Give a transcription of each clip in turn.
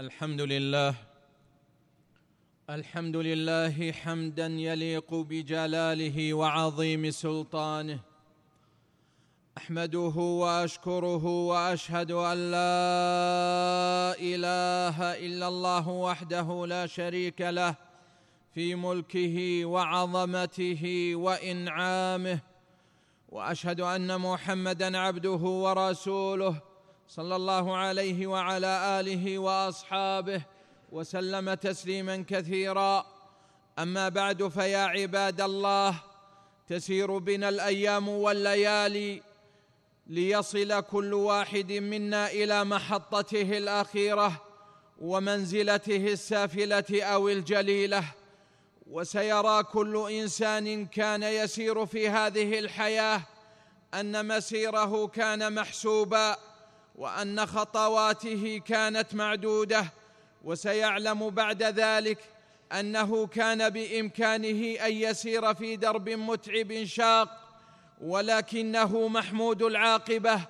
الحمد لله الحمد لله حمدا يليق بجلاله وعظيم سلطانه. أحمده وأشكره وأشهد أن لا إله إلا الله وحده لا شريك له في ملكه وعظمته وإنعامه وأشهد أن محمدا عبده ورسوله. صلى الله عليه وعلى آله وأصحابه وسلم تسليما كثيرا. أما بعد فيا عباد الله تسير بنا الأيام والليالي ليصل كل واحد منا إلى محطته الأخيرة ومنزلته السافلة أو الجليلة. وسيرى كل إنسان كان يسير في هذه الحياة أن مسيره كان محسوبا. وأن خطواته كانت معدودة وسيعلم بعد ذلك أنه كان بإمكانه أن يسير في درب متعب شاق ولكنه محمود العاقبة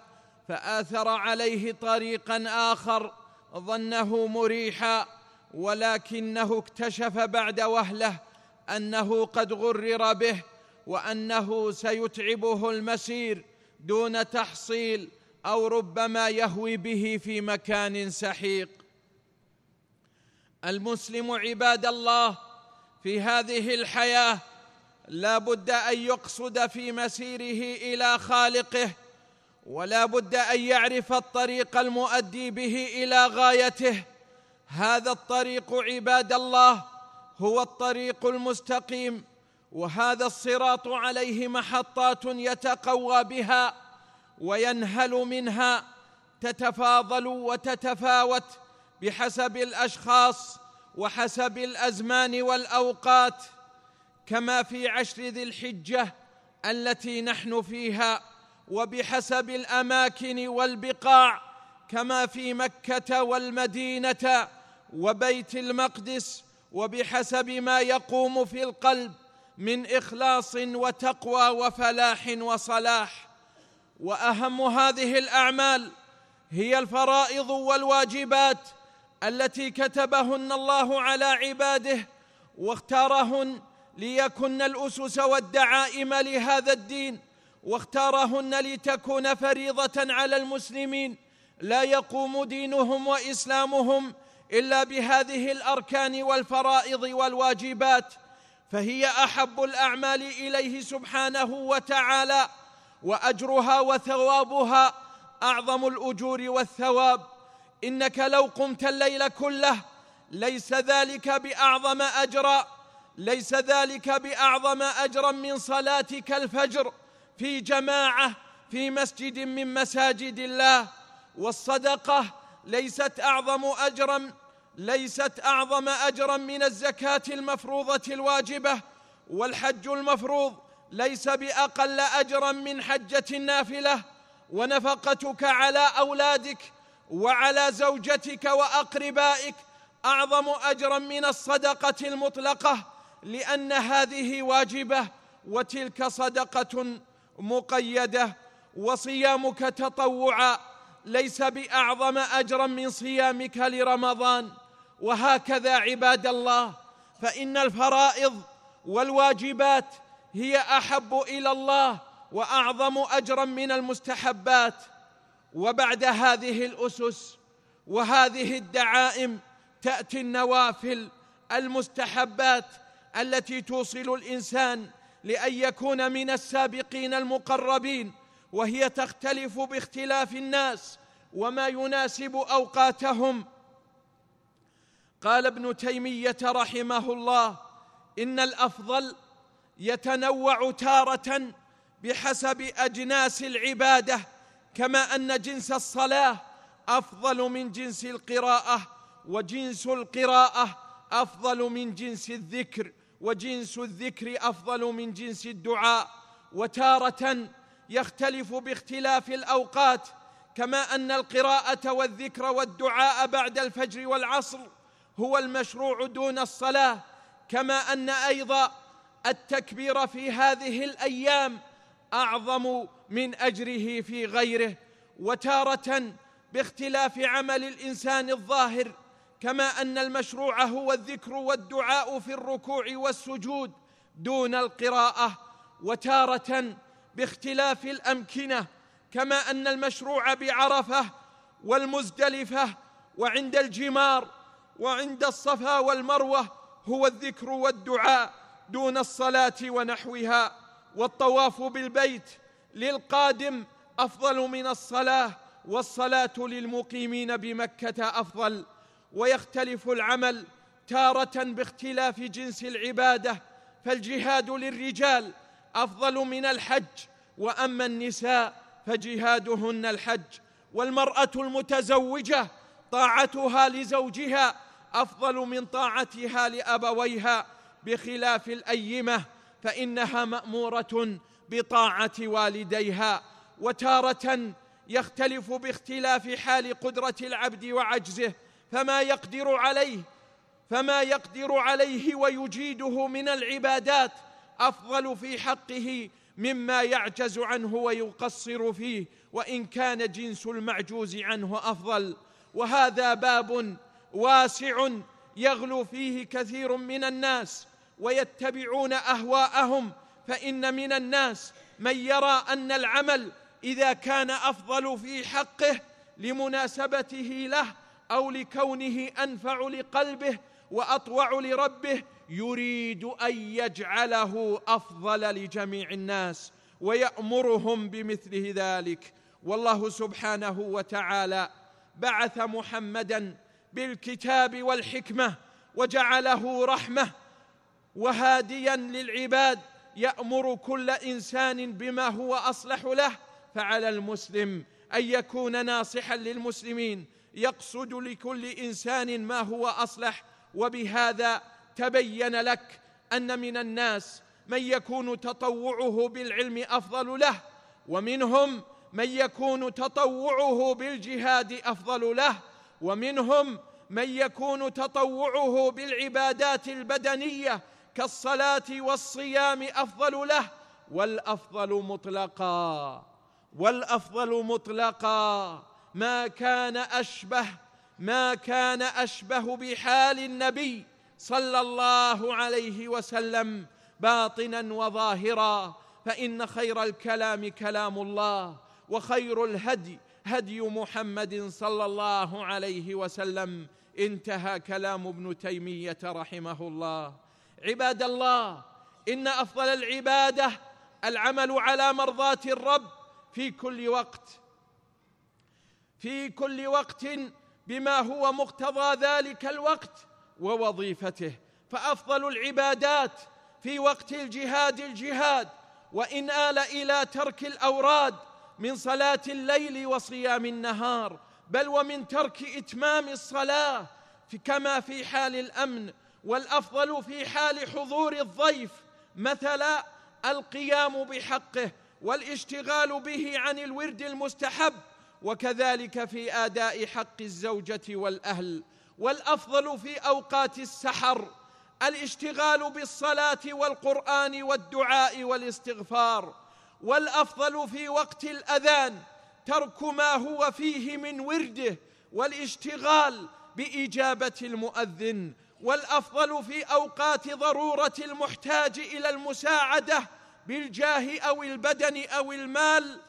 فآثر عليه طريقا آخر ظنه مريحا ولكنه اكتشف بعد وهله أنه قد غرر به وأنه سيتعبه المسير دون تحصيل أو ربما يهوي به في مكان سحيق. المسلم عباد الله في هذه الحياة لا بد أن يقصد في مسيره إلى خالقه ولا بد أن يعرف الطريق المؤدي به إلى غايته. هذا الطريق عباد الله هو الطريق المستقيم وهذا الصراط عليه محطات يتقوى بها. وينهل منها تتفاضل وتتفاوت بحسب الأشخاص وحسب الأزمان والأوقات كما في عشر ذي الحجة التي نحن فيها وبحسب الأماكن والبقاع كما في مكة والمدينة وبيت المقدس وبحسب ما يقوم في القلب من إخلاص وتقوى وفلاح وصلاح. وأهم هذه الأعمال هي الفرائض والواجبات التي كتبهن الله على عباده واختارهن ليكن الأسس والدعائم لهذا الدين واختارهن لتكون فريضة على المسلمين. لا يقوم دينهم وإسلامهم إلا بهذه الأركان والفرائض والواجبات فهي أحب الأعمال إليه سبحانه وتعالى. وأجرها وثوابها أعظم الأجور والثواب. إنك لو قمت الليل كله ليس ذلك بأعظم اجرا ليس ذلك بأعظم اجرا من صلاتك الفجر في جماعة في مسجد من مساجد الله. والصدقة ليست أعظم أجرا ليست أعظم أجرا من الزكاة المفروضة الواجبة والحج المفروض ليس بأقل أجرا من حجة النافلة ونفقتك على أولادك وعلى زوجتك وأقربائك أعظم أجرا من الصدقة المطلقة لأن هذه واجبة وتلك صدقة مقيدة وصيامك تطوعا. ليس بأعظم أجرا من صيامك لرمضان. وهكذا عباد الله فإن الفرائض والواجبات هي أحب إلى الله وأعظم أجرا من المستحبات. وبعد هذه الأسس وهذه الدعائم تأتي النوافل المستحبات التي توصل الإنسان لأن يكون من السابقين المقربين وهي تختلف باختلاف الناس وما يناسب أوقاتهم. قال ابن تيمية رحمه الله إن الأفضل يتنوع تارة بحسب أجناس العبادة كما أن جنس الصلاة أفضل من جنس القراءة وجنس القراءة أفضل من جنس الذكر وجنس الذكر أفضل من جنس الدعاء. وتارة يختلف باختلاف الأوقات كما أن القراءة والذكر والدعاء بعد الفجر والعصر هو المشروع دون الصلاة كما أن أيضا التكبير في هذه الأيام أعظم من أجره في غيره وتارة باختلاف عمل الإنسان الظاهر كما أن المشروع هو الذكر والدعاء في الركوع والسجود دون القراءة وتارة باختلاف الأمكنة كما أن المشروع بعرفة والمزدلفة وعند الجمار وعند الصفا والمروة هو الذكر والدعاء. دون الصلاة ونحوها والطواف بالبيت للقادم أفضل من الصلاة والصلاة للمقيمين بمكة أفضل. ويختلف العمل تارة باختلاف جنس العبادة فالجهاد للرجال أفضل من الحج وأما النساء فجهادهن الحج. والمرأة المتزوجة طاعتها لزوجها أفضل من طاعتها لأبويها بخلاف الأيمة فإنها مأمورة بطاعة والديها وتارة يختلف باختلاف حال قدرة العبد وعجزه فما يقدر عليه فما يقدر عليه ويجيده من العبادات أفضل في حقه مما يعجز عنه ويقصر فيه وإن كان جنس المعجوز عنه أفضل. وهذا باب واسع يغلو فيه كثير من الناس. ويتبعون أهواءهم فإن من الناس من يرى أن العمل إذا كان أفضل في حقه لمناسبته له أو لكونه أنفع لقلبه وأطوع لربه يريد أن يجعله أفضل لجميع الناس ويأمرهم بمثله ذلك. والله سبحانه وتعالى بعث محمدا بالكتاب والحكمة وجعله رحمة وهاديا للعباد يأمر كل إنسان بما هو أصلح له فعلى المسلم أن يكون ناصحا للمسلمين. يقصد لكل إنسان ما هو أصلح وبهذا تبين لك أن من الناس من يكون تطوعه بالعلم أفضل له ومنهم من يكون تطوعه بالجهاد أفضل له ومنهم من يكون تطوعه بالعبادات البدنية كالصلاة والصيام أفضل له والأفضل مطلقا والأفضل مطلقا. ما كان أشبه ما كان أشبه بحال النبي صلى الله عليه وسلم باطنا وظاهرا. فإن خير الكلام كلام الله وخير الهدي هدي محمد صلى الله عليه وسلم. انتهى كلام ابن تيمية رحمه الله. عباد الله إن أفضل العبادة العمل على مرضاة الرب في كل وقت. في كل وقت بما هو مقتضى ذلك الوقت ووظيفته. فأفضل العبادات في وقت الجهاد الجهاد وإن آل إلى ترك الأوراد من صلاة الليل وصيام النهار بل ومن ترك إتمام الصلاة كما في حال الأمن والأفضل في حال حضور الضيف مثلا القيام بحقه والاشتغال به عن الورد المستحب وكذلك في آداء حق الزوجة والأهل. والأفضل في أوقات السحر الاشتغال بالصلاة والقرآن والدعاء والاستغفار. والأفضل في وقت الأذان ترك ما هو فيه من ورده والاشتغال بإجابة المؤذن والأفضل في أوقات ضرورة المحتاج إلى المساعدة بالجاه أو البدن أو المال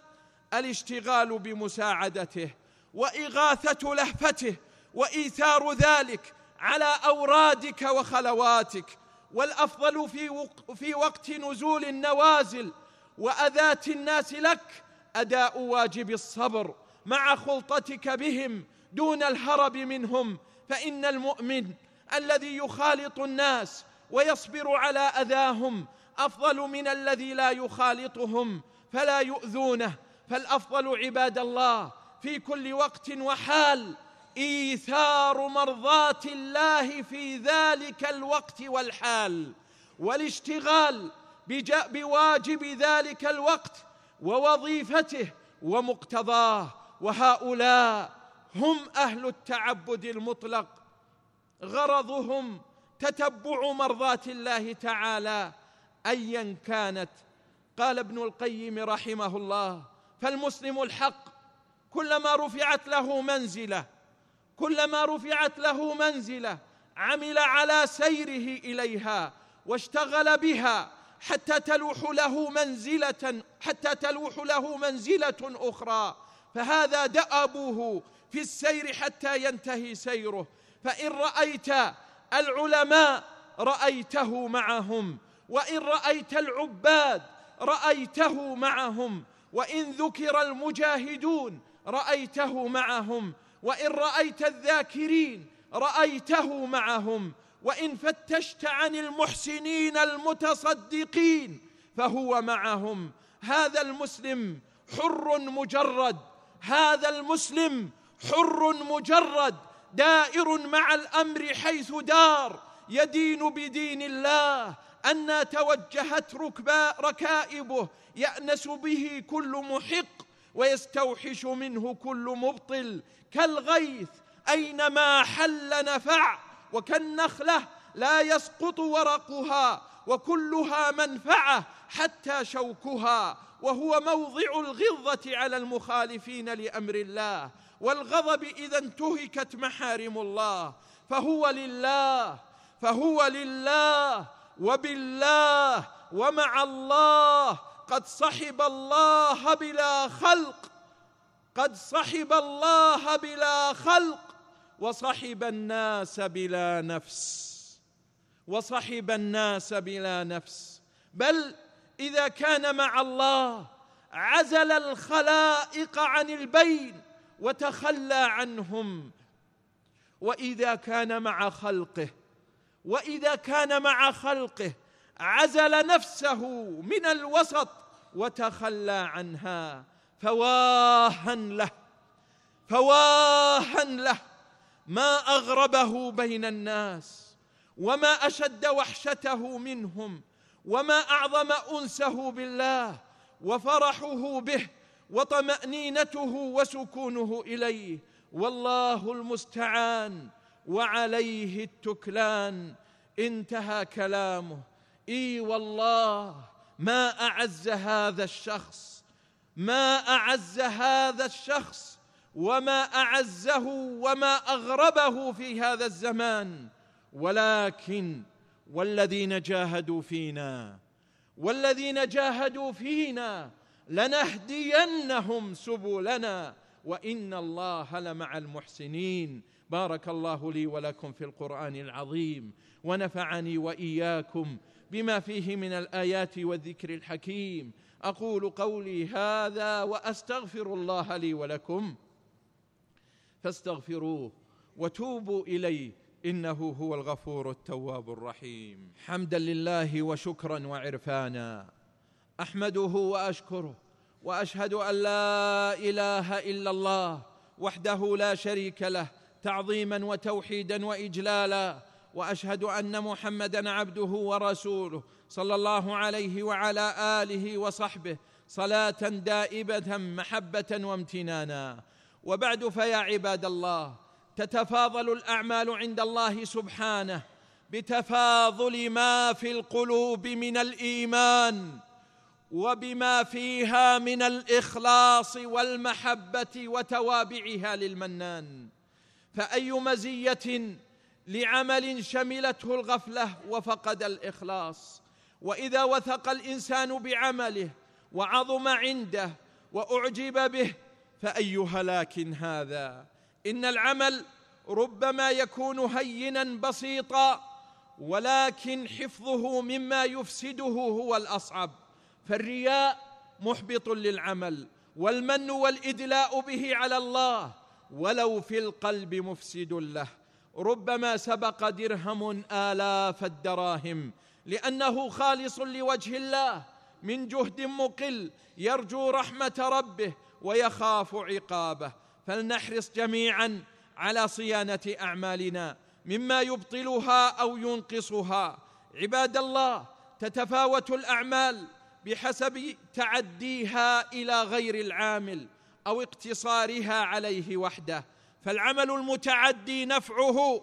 الاشتغال بمساعدته وإغاثة لهفته وإيثار ذلك على أورادك وخلواتك. والأفضل في في وقت نزول النوازل وأذات الناس لك أداء واجب الصبر مع خلطتك بهم دون الهرب منهم. فإن المؤمن الذي يخالط الناس ويصبر على أذاهم أفضل من الذي لا يخالطهم فلا يؤذونه. فالأفضل عباد الله في كل وقت وحال إيثار مرضاه الله في ذلك الوقت والحال والاشتغال بواجب ذلك الوقت ووظيفته ومقتضاه. وهؤلاء هم أهل التعبد المطلق. غرضهم تتبع مرضاه الله تعالى ايا كانت. قال ابن القيم رحمه الله فالمسلم الحق كلما رفعت له منزلة كلما رفعت له منزلة عمل على سيره إليها واشتغل بها حتى تلوح له منزلة حتى تلوح له منزلة أخرى. فهذا دأبه في السير حتى ينتهي سيره. فإن رأيت العلماء رأيته معهم وإن رأيت العباد رأيته معهم وإن ذكر المجاهدون رأيته معهم وإن رأيت الذاكرين رأيته معهم وإن فتشت عن المحسنين المتصدقين فهو معهم. هذا المسلم حر مجرد هذا المسلم حر مجرد. دائر مع الأمر حيث دار يدين بدين الله. أن توجهت ركبا ركائبه يأنس به كل محق ويستوحش منه كل مبطل. كالغيث أينما حل نفع وكالنخلة لا يسقط ورقها وكلها منفعة حتى شوكها. وهو موضع الغضة على المخالفين لأمر الله. والغضب إذا انتهكت محارم الله. فهو لله فهو لله وبالله ومع الله. قد صحب الله بلا خلق قد صحب الله بلا خلق. وصحب الناس بلا نفس وصحب الناس بلا نفس. بل إذا كان مع الله عزل الخلائق عن البين. وتخلى عنهم. وإذا كان مع خلقه وإذا كان مع خلقه عزل نفسه من الوسط وتخلى عنها. فواها له فواها له ما أغربه بين الناس وما أشد وحشته منهم وما أعظم أنسه بالله وفرحه به وطمأنينته وسكونه إليه. والله المستعان وعليه التكلان. انتهى كلامه. إي والله ما أعز هذا الشخص. ما أعز هذا الشخص وما أعزه وما أغربه في هذا الزمان. ولكن والذين جاهدوا فينا والذين جاهدوا فينا لنهدينهم سبلنا وإن الله لمع المحسنين. بارك الله لي ولكم في القرآن العظيم ونفعني وإياكم بما فيه من الآيات والذكر الحكيم. أقول قولي هذا وأستغفر الله لي ولكم. فاستغفروه وتوبوا إليه إنه هو الغفور التواب الرحيم. حمدا لله وشكرا وعرفانا. أحمده وأشكره وأشهد أن لا إله إلا الله وحده لا شريك له تعظيما وتوحيدا واجلالا وأشهد أن محمدا عبده ورسوله صلى الله عليه وعلى آله وصحبه صلاة دائبة محبة وامتنانا. وبعد فيا عباد الله تتفاضل الأعمال عند الله سبحانه بتفاضل ما في القلوب من الإيمان. وبما فيها من الإخلاص والمحبة وتوابعها للمنان. فأي مزية لعمل شملته الغفلة وفقد الإخلاص. وإذا وثق الإنسان بعمله وعظم عنده وأعجب به فأي هلاك هذا؟ إن العمل ربما يكون هينا بسيطا ولكن حفظه مما يفسده هو الأصعب. فالرياء محبط للعمل والمن والإدلاء به على الله ولو في القلب مفسد له. ربما سبق درهم آلاف الدراهم لأنه خالص لوجه الله من جهد مقل يرجو رحمة ربه ويخاف عقابه. فلنحرص جميعا على صيانة أعمالنا مما يبطلها أو ينقصها. عباد الله تتفاوت الأعمال بحسب تعديها إلى غير العامل أو اقتصارها عليه وحده. فالعمل المتعدي نفعه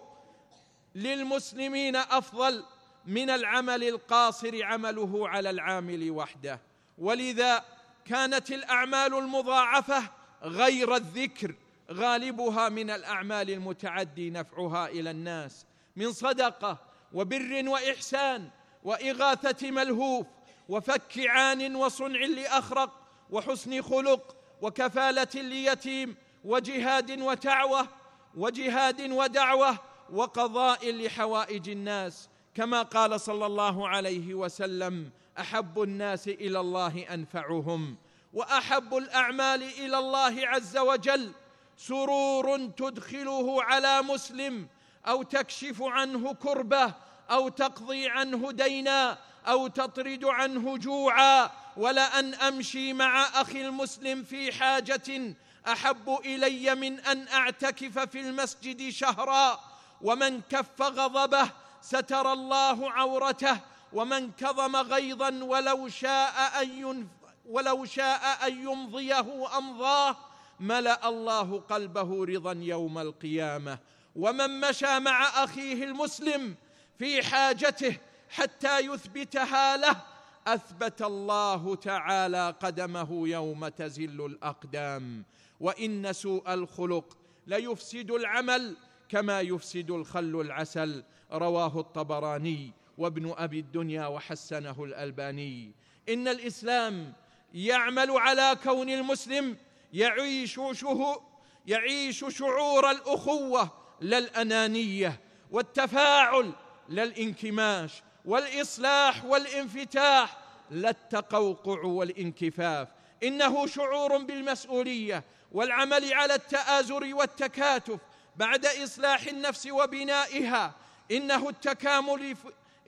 للمسلمين أفضل من العمل القاصر عمله على العامل وحده. ولذا كانت الأعمال المضاعفة غير الذكر غالبها من الأعمال المتعدي نفعها إلى الناس. من صدقة وبر وإحسان وإغاثة ملهوف وفك عان وصنع لأخرق وحسن خلق وكفالة ليتيم وجهاد وتعوة وجهاد ودعوة وقضاء لحوائج الناس كما قال صلى الله عليه وسلم أحب الناس إلى الله أنفعهم وأحب الأعمال إلى الله عز وجل سرور تدخله على مسلم أو تكشف عنه كربه أو تقضي عنه دينا أو تطرد عنه جوعا ولان أمشي مع أخي المسلم في حاجة. أحب إلي من أن أعتكف في المسجد شهرا. ومن كف غضبه ستر الله عورته. ومن كظم غيظا ولو شاء أن ولو شاء أن يمضيه أمضاه. ملأ الله قلبه رضا يوم القيامة. ومن مشى مع أخيه المسلم في حاجته حتى يثبتها له. أثبت الله تعالى قدمه يوم تزل الأقدام. وإن سوء الخلق ليفسد العمل كما يفسد الخل العسل. رواه الطبراني وابن أبي الدنيا وحسنه الألباني. إن الإسلام يعمل على كون المسلم يعيش شهو يعيش شعور الأخوة لا الانانيه والتفاعل لا الانكماش والإصلاح والانفتاح. لا التقوقع والانكفاف. إنه شعور بالمسؤولية والعمل على التآزر والتكاتف بعد إصلاح النفس وبنائها. إنه التكامل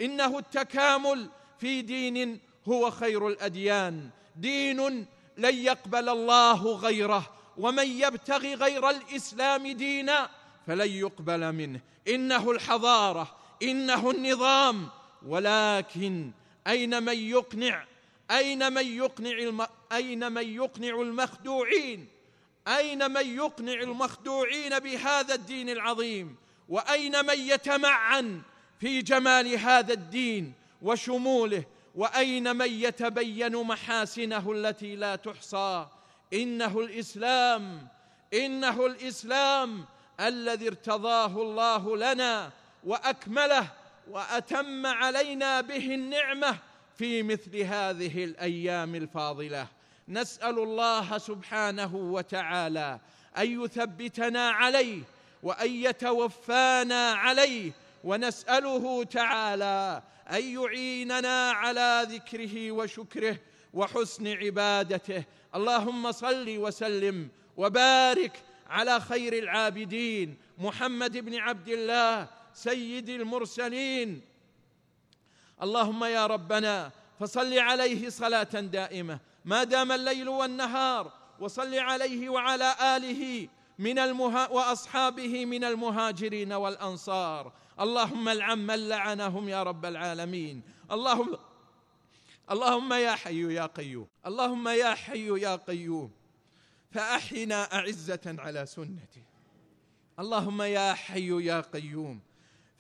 إنه التكامل في دين هو خير الأديان. دين لن يقبل الله غيره ومن يبتغي غير الإسلام دينا فلن يقبل منه. إنه الحضارة إنه النظام. ولكن أين من يقنع؟ أين من يقنع الم... أين من يقنع المخدوعين؟ أين من يقنع المخدوعين بهذا الدين العظيم؟ وأين من يتمعن في جمال هذا الدين وشموله؟ وأين من يتبين محاسنه التي لا تحصى؟ إنه الإسلام إنه الإسلام الذي ارتضاه الله لنا وأكمله وأتم علينا به النعمة في مثل هذه الأيام الفاضلة. نسأل الله سبحانه وتعالى أن يثبتنا عليه وأن يتوفانا عليه. ونسأله تعالى أن يعيننا على ذكره وشكره وحسن عبادته. اللهم صل وسلم وبارك على خير العابدين محمد بن عبد الله سيد المرسلين. اللهم يا ربنا فصل عليه صلاة دائمة ما دام الليل والنهار وصل عليه وعلى آله من المها وأصحابه من المهاجرين والأنصار. اللهم العن من لعنهم يا رب العالمين. اللهم اللهم يا حي يا قيوم. اللهم يا حي يا قيوم. فأحينا أعزة على سنته اللهم يا حي يا قيوم.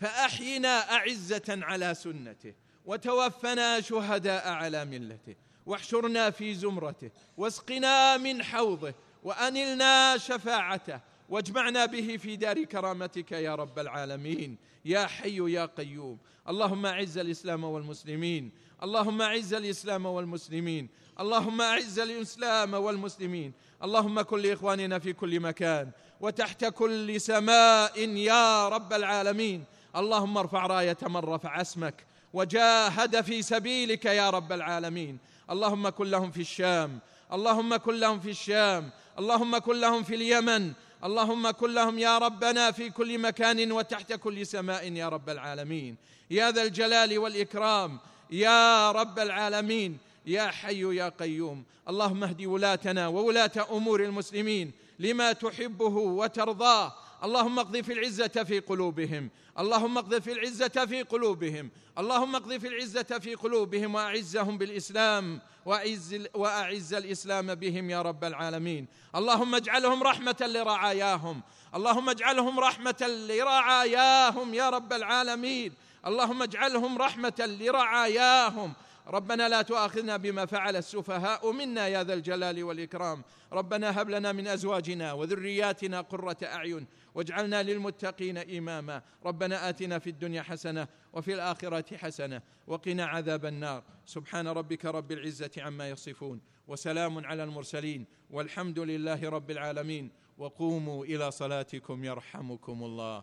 فأحينا أعزة على سنته وتوفنا شهداء على ملته واحشرنا في زمرته واسقنا من حوضه وأنلنا شفاعته واجمعنا به في دار كرامتك يا رب العالمين يا حي يا قيوم. اللهم أعز الإسلام والمسلمين اللهم أعز الإسلام والمسلمين اللهم أعز الإسلام والمسلمين. اللهم كن لإخواننا في كل مكان وتحت كل سماء يا رب العالمين. اللهم ارفع راية من رفع اسمك وجاهد في سبيلك يا رب العالمين. اللهم كن لهم في الشام اللهم كن لهم في الشام اللهم كن لهم في اليمن اللهم كن لهم يا ربنا في كل مكان وتحت كل سماء يا رب العالمين. يا ذا الجلال والإكرام يا رب العالمين. يا حي يا قيوم اللهم اهد ولاتنا وولاة أمور المسلمين لما تحبه وترضاه. اللهم اقذف العزة في قلوبهم. اللهم اقذف العزة في قلوبهم. اللهم اقذف العزة في قلوبهم وأعزهم بالإسلام وأعز, وأعز الإسلام بهم يا رب العالمين. اللهم اجعلهم رحمة لرعاياهم. اللهم اجعلهم رحمة لرعاياهم يا رب العالمين. اللهم اجعلهم رحمة لرعاياهم. ربنا لا تؤاخذنا بما فعل السفهاء منا يا ذا الجلال والإكرام. ربنا هب لنا من أزواجنا وذرياتنا قرة أعين واجعلنا للمتقين إماما. ربنا آتنا في الدنيا حسنة وفي الآخرة حسنة وقنا عذاب النار. سبحان ربك رب العزة عما يصفون وسلام على المرسلين والحمد لله رب العالمين. وقوموا إلى صلاتكم يرحمكم الله.